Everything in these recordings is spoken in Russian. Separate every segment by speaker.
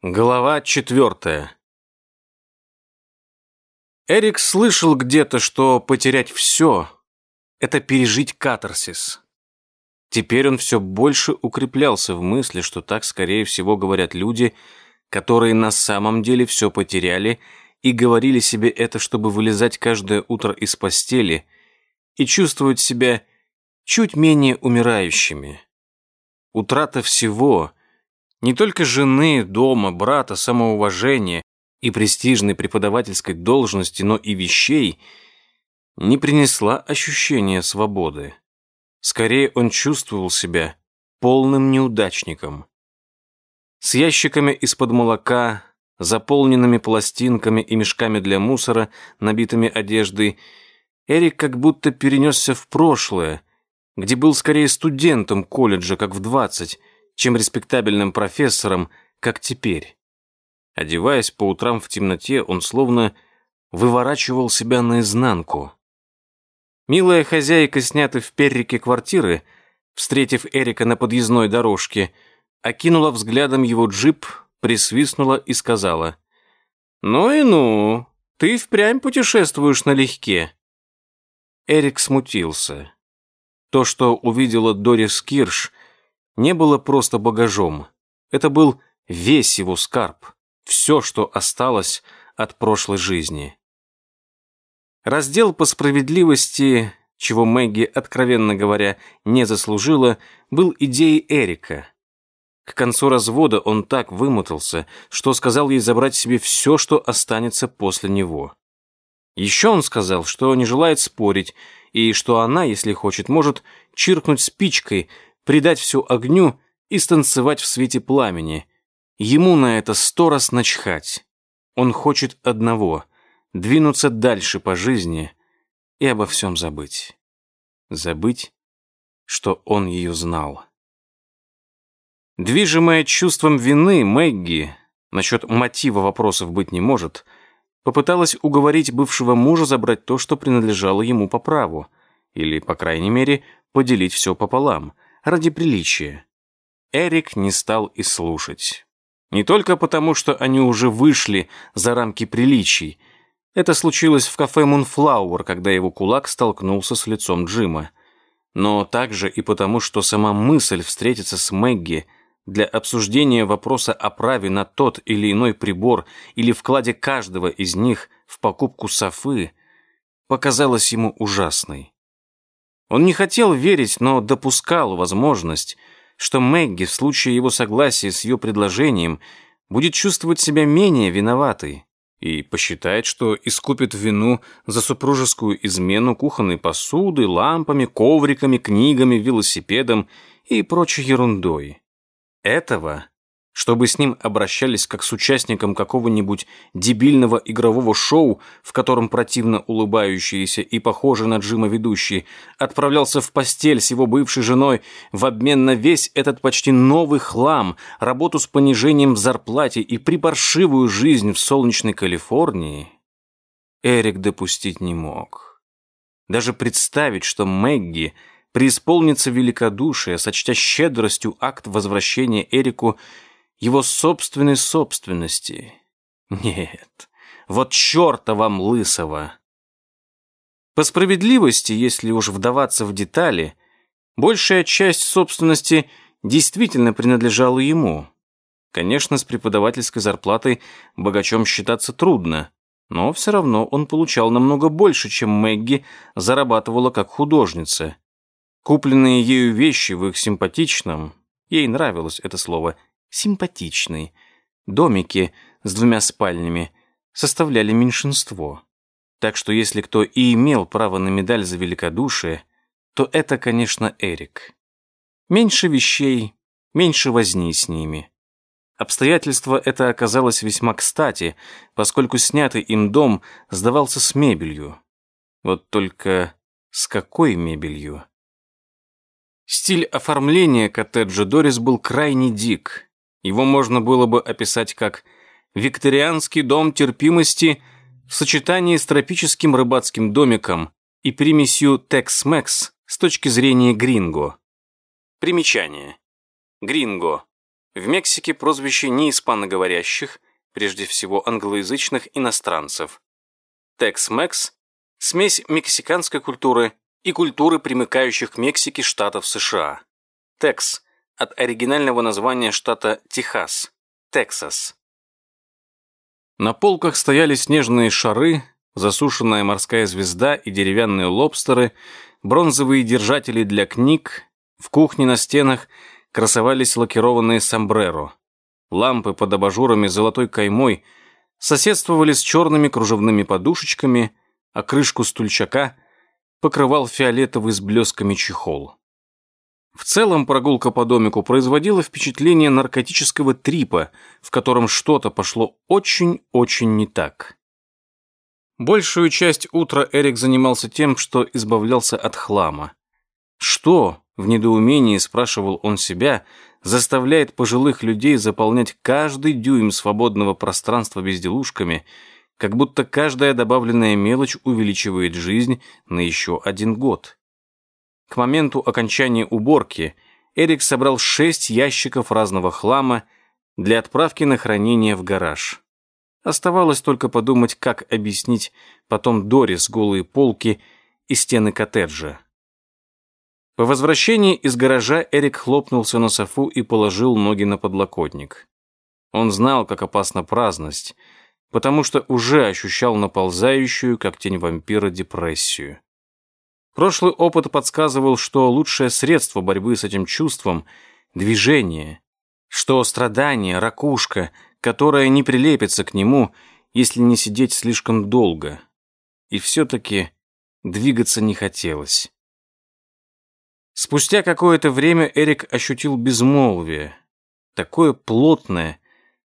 Speaker 1: Глава четвертая. Эрик слышал где-то, что потерять все — это пережить катарсис. Теперь он все больше укреплялся в мысли, что так, скорее всего, говорят люди, которые на самом деле все потеряли и говорили себе это, чтобы вылезать каждое утро из постели и чувствовать себя чуть менее умирающими. Утрата всего — не только жены, дома, брата, самоуважения и престижной преподавательской должности, но и вещей, не принесла ощущения свободы. Скорее, он чувствовал себя полным неудачником. С ящиками из-под молока, заполненными пластинками и мешками для мусора, набитыми одеждой, Эрик как будто перенесся в прошлое, где был скорее студентом колледжа, как в двадцать, чем респектабельным профессором, как теперь. Одеваясь по утрам в темноте, он словно выворачивал себя наизнанку. Милая хозяйка, снятая в перрике квартиры, встретив Эрика на подъездной дорожке, окинула взглядом его джип, присвистнула и сказала, «Ну и ну, ты впрямь путешествуешь налегке». Эрик смутился. То, что увидела Дорис Кирш, не было просто багажом. Это был весь его скарб, все, что осталось от прошлой жизни. Раздел по справедливости, чего Мэгги, откровенно говоря, не заслужила, был идеей Эрика. К концу развода он так вымотался, что сказал ей забрать себе все, что останется после него. Еще он сказал, что не желает спорить, и что она, если хочет, может чиркнуть спичкой, придать всю огню и станцевать в свете пламени. Ему на это сто раз начхать. Он хочет одного — двинуться дальше по жизни и обо всем забыть. Забыть, что он ее знал. Движимая чувством вины, Мэгги, насчет мотива вопросов быть не может, попыталась уговорить бывшего мужа забрать то, что принадлежало ему по праву, или, по крайней мере, поделить все пополам — ради приличия. Эрик не стал и слушать. Не только потому, что они уже вышли за рамки приличий. Это случилось в кафе «Мунфлауэр», когда его кулак столкнулся с лицом Джима. Но также и потому, что сама мысль встретиться с Мэгги для обсуждения вопроса о праве на тот или иной прибор или вкладе каждого из них в покупку Софы показалась ему ужасной. Он не хотел верить, но допускал возможность, что Мэгги в случае его согласия с ее предложением будет чувствовать себя менее виноватой и посчитает, что искупит вину за супружескую измену кухонной посудой, лампами, ковриками, книгами, велосипедом и прочей ерундой. Этого чтобы с ним обращались как с участником какого-нибудь дебильного игрового шоу, в котором противно улыбающийся и похожий на Джима ведущий отправлялся в постель с его бывшей женой в обмен на весь этот почти новый хлам, работу с понижением в зарплате и припаршивую жизнь в солнечной Калифорнии, Эрик допустить не мог. Даже представить, что Мэгги преисполнится великодушие, сочтя щедростью акт возвращения Эрику – его собственной собственности. Нет, вот черта вам лысого. По справедливости, если уж вдаваться в детали, большая часть собственности действительно принадлежала ему. Конечно, с преподавательской зарплатой богачом считаться трудно, но все равно он получал намного больше, чем Мэгги зарабатывала как художница. Купленные ею вещи в их симпатичном, ей нравилось это слово, симпатичный. Домики с двумя спальнями составляли меньшинство. Так что если кто и имел право на медаль за великодушие, то это, конечно, Эрик. Меньше вещей, меньше возни с ними. Обстоятельство это оказалось весьма кстати, поскольку снятый им дом сдавался с мебелью. Вот только с какой мебелью? Стиль оформления коттеджа Дорис был крайне дик. Его можно было бы описать как «викторианский дом терпимости» в сочетании с тропическим рыбацким домиком и примесью Tex-Mex с точки зрения гринго. Примечание. Гринго. В Мексике прозвище неиспаноговорящих, прежде всего англоязычных иностранцев. Tex-Mex – смесь мексиканской культуры и культуры примыкающих к Мексике штатов США. Текс – от оригинального названия штата Техас – Тексас. На полках стояли снежные шары, засушенная морская звезда и деревянные лобстеры, бронзовые держатели для книг, в кухне на стенах красовались лакированные сомбреро. Лампы под абажурами золотой каймой соседствовали с черными кружевными подушечками, а крышку стульчака покрывал фиолетовый с блесками чехол. В целом прогулка по домику производила впечатление наркотического трипа, в котором что-то пошло очень-очень не так. Большую часть утра Эрик занимался тем, что избавлялся от хлама. Что, в недоумении спрашивал он себя, заставляет пожилых людей заполнять каждый дюйм свободного пространства безделушками, как будто каждая добавленная мелочь увеличивает жизнь на еще один год. К моменту окончания уборки Эрик собрал шесть ящиков разного хлама для отправки на хранение в гараж. Оставалось только подумать, как объяснить потом Дорис голые полки и стены коттеджа. По возвращении из гаража Эрик хлопнулся на софу и положил ноги на подлокотник. Он знал, как опасна праздность, потому что уже ощущал наползающую, как тень вампира, депрессию. Прошлый опыт подсказывал, что лучшее средство борьбы с этим чувством – движение, что страдание – ракушка, которая не прилепится к нему, если не сидеть слишком долго. И все-таки двигаться не хотелось. Спустя какое-то время Эрик ощутил безмолвие, такое плотное,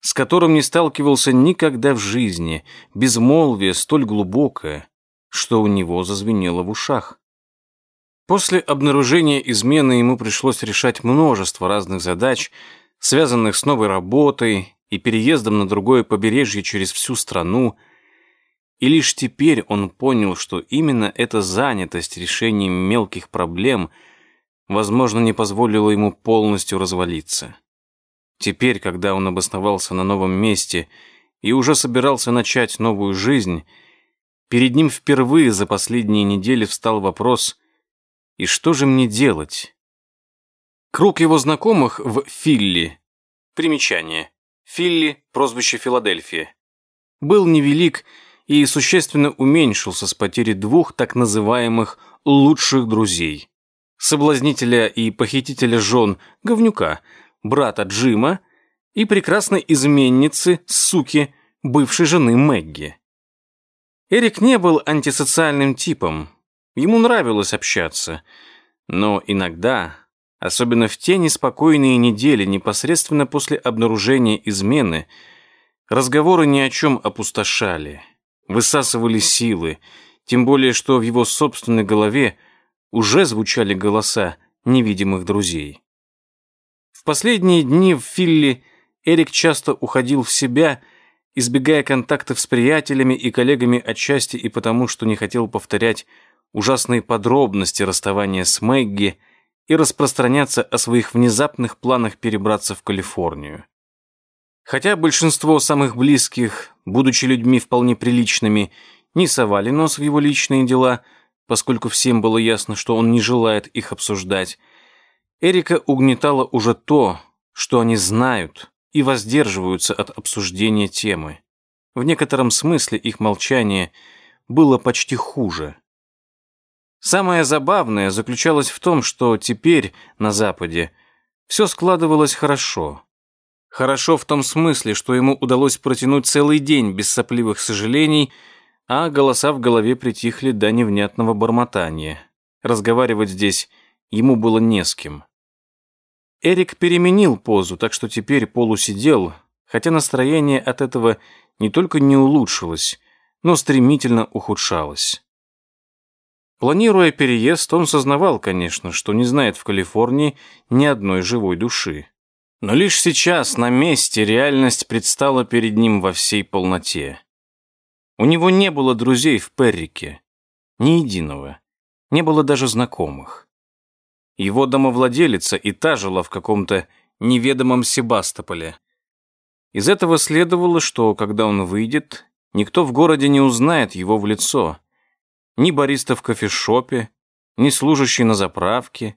Speaker 1: с которым не сталкивался никогда в жизни, безмолвие столь глубокое, что у него зазвенело в ушах. После обнаружения измены ему пришлось решать множество разных задач, связанных с новой работой и переездом на другое побережье через всю страну, и лишь теперь он понял, что именно эта занятость решением мелких проблем – возможно, не позволило ему полностью развалиться. Теперь, когда он обосновался на новом месте и уже собирался начать новую жизнь, перед ним впервые за последние недели встал вопрос «И что же мне делать?» Круг его знакомых в Филли. Примечание. Филли – прозвище Филадельфия. Был невелик и существенно уменьшился с потери двух так называемых «лучших друзей» соблазнителя и похитителя жен говнюка, брата Джима и прекрасной изменницы, суки, бывшей жены Мэгги. Эрик не был антисоциальным типом, ему нравилось общаться, но иногда, особенно в те неспокойные недели непосредственно после обнаружения измены, разговоры ни о чем опустошали, высасывали силы, тем более что в его собственной голове – уже звучали голоса невидимых друзей. В последние дни в Филли Эрик часто уходил в себя, избегая контактов с приятелями и коллегами отчасти и потому, что не хотел повторять ужасные подробности расставания с Мэгги и распространяться о своих внезапных планах перебраться в Калифорнию. Хотя большинство самых близких, будучи людьми вполне приличными, не совали нос в его личные дела – поскольку всем было ясно, что он не желает их обсуждать. Эрика угнетало уже то, что они знают и воздерживаются от обсуждения темы. В некотором смысле их молчание было почти хуже. Самое забавное заключалось в том, что теперь на Западе все складывалось хорошо. Хорошо в том смысле, что ему удалось протянуть целый день без сопливых сожалений – а голоса в голове притихли до невнятного бормотания. Разговаривать здесь ему было не с кем. Эрик переменил позу, так что теперь полусидел, хотя настроение от этого не только не улучшилось, но стремительно ухудшалось. Планируя переезд, он сознавал, конечно, что не знает в Калифорнии ни одной живой души. Но лишь сейчас на месте реальность предстала перед ним во всей полноте. У него не было друзей в Перрике. Ни единого. Не было даже знакомых. Его домовладелица и та жила в каком-то неведомом Себастополе. Из этого следовало, что, когда он выйдет, никто в городе не узнает его в лицо. Ни бариста в кофешопе, ни служащий на заправке,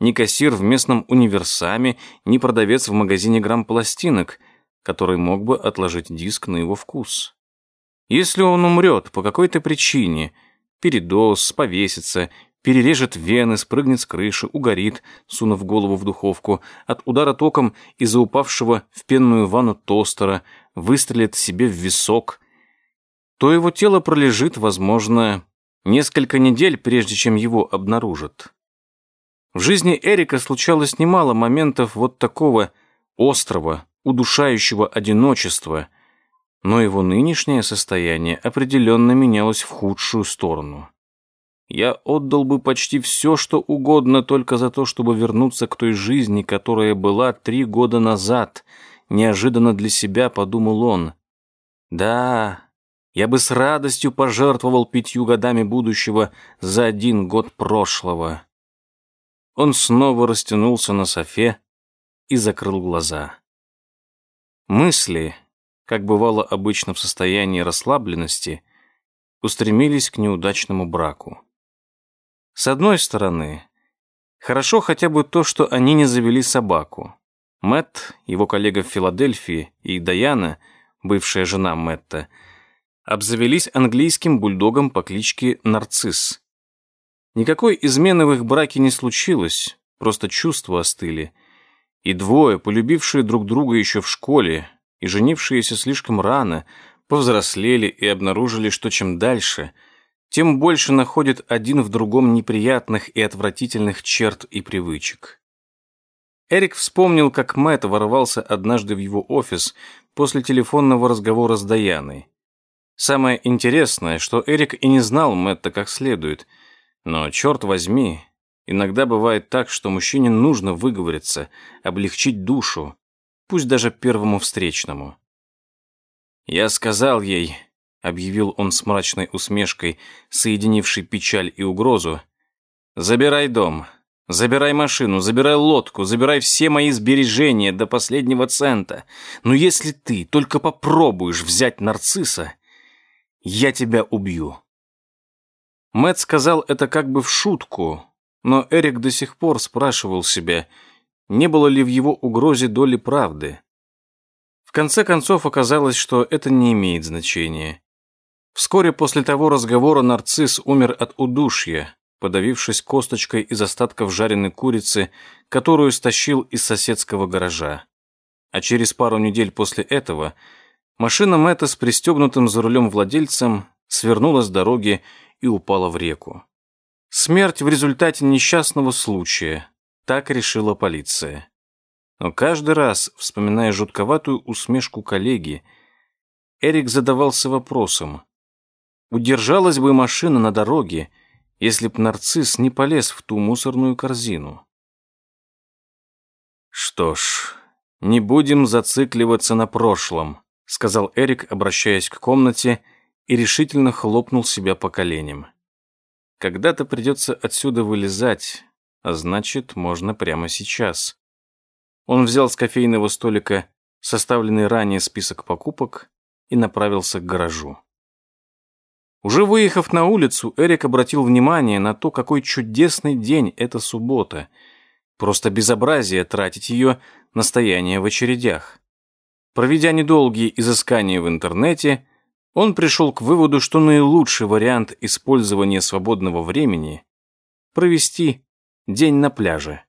Speaker 1: ни кассир в местном универсаме, ни продавец в магазине грамм-пластинок, который мог бы отложить диск на его вкус. Если он умрет по какой-то причине, передоз, повесится, перережет вены, спрыгнет с крыши, угорит, сунув голову в духовку, от удара током из-за упавшего в пенную ванну тостера, выстрелит себе в висок, то его тело пролежит, возможно, несколько недель, прежде чем его обнаружат. В жизни Эрика случалось немало моментов вот такого острого, удушающего одиночества, но его нынешнее состояние определенно менялось в худшую сторону. Я отдал бы почти все, что угодно, только за то, чтобы вернуться к той жизни, которая была три года назад. Неожиданно для себя подумал он. Да, я бы с радостью пожертвовал пятью годами будущего за один год прошлого. Он снова растянулся на софе и закрыл глаза. Мысли, как бывало обычно в состоянии расслабленности, устремились к неудачному браку. С одной стороны, хорошо хотя бы то, что они не завели собаку. Мэтт, его коллега в Филадельфии, и Даяна, бывшая жена Мэтта, обзавелись английским бульдогом по кличке Нарцисс. Никакой измены в их браке не случилось, просто чувства остыли. И двое, полюбившие друг друга еще в школе и женившиеся слишком рано, повзрослели и обнаружили, что чем дальше – тем больше находит один в другом неприятных и отвратительных черт и привычек. Эрик вспомнил, как Мэтт ворвался однажды в его офис после телефонного разговора с Даяной. Самое интересное, что Эрик и не знал Мэтта как следует, но, черт возьми, иногда бывает так, что мужчине нужно выговориться, облегчить душу, пусть даже первому встречному. Я сказал ей, объявил он с мрачной усмешкой, соединившей печаль и угрозу. «Забирай дом, забирай машину, забирай лодку, забирай все мои сбережения до последнего цента. Но если ты только попробуешь взять нарцисса, я тебя убью». Мэт сказал это как бы в шутку, но Эрик до сих пор спрашивал себя, не было ли в его угрозе доли правды. В конце концов оказалось, что это не имеет значения. Вскоре после того разговора нарцисс умер от удушья, подавившись косточкой из остатков жареной курицы, которую стащил из соседского гаража. А через пару недель после этого машина Мэтта с пристегнутым за рулем владельцем свернула с дороги и упала в реку. Смерть в результате несчастного случая, так решила полиция. Но каждый раз, вспоминая жутковатую усмешку коллеги, Эрик задавался вопросом, Удержалась бы машина на дороге, если б нарцисс не полез в ту мусорную корзину. «Что ж, не будем зацикливаться на прошлом», сказал Эрик, обращаясь к комнате, и решительно хлопнул себя по коленям. «Когда-то придется отсюда вылезать, а значит, можно прямо сейчас». Он взял с кофейного столика составленный ранее список покупок и направился к гаражу. Уже выехав на улицу, Эрик обратил внимание на то, какой чудесный день эта суббота. Просто безобразие тратить ее на стояние в очередях. Проведя недолгие изыскания в интернете, он пришел к выводу, что наилучший вариант использования свободного времени – провести день на пляже.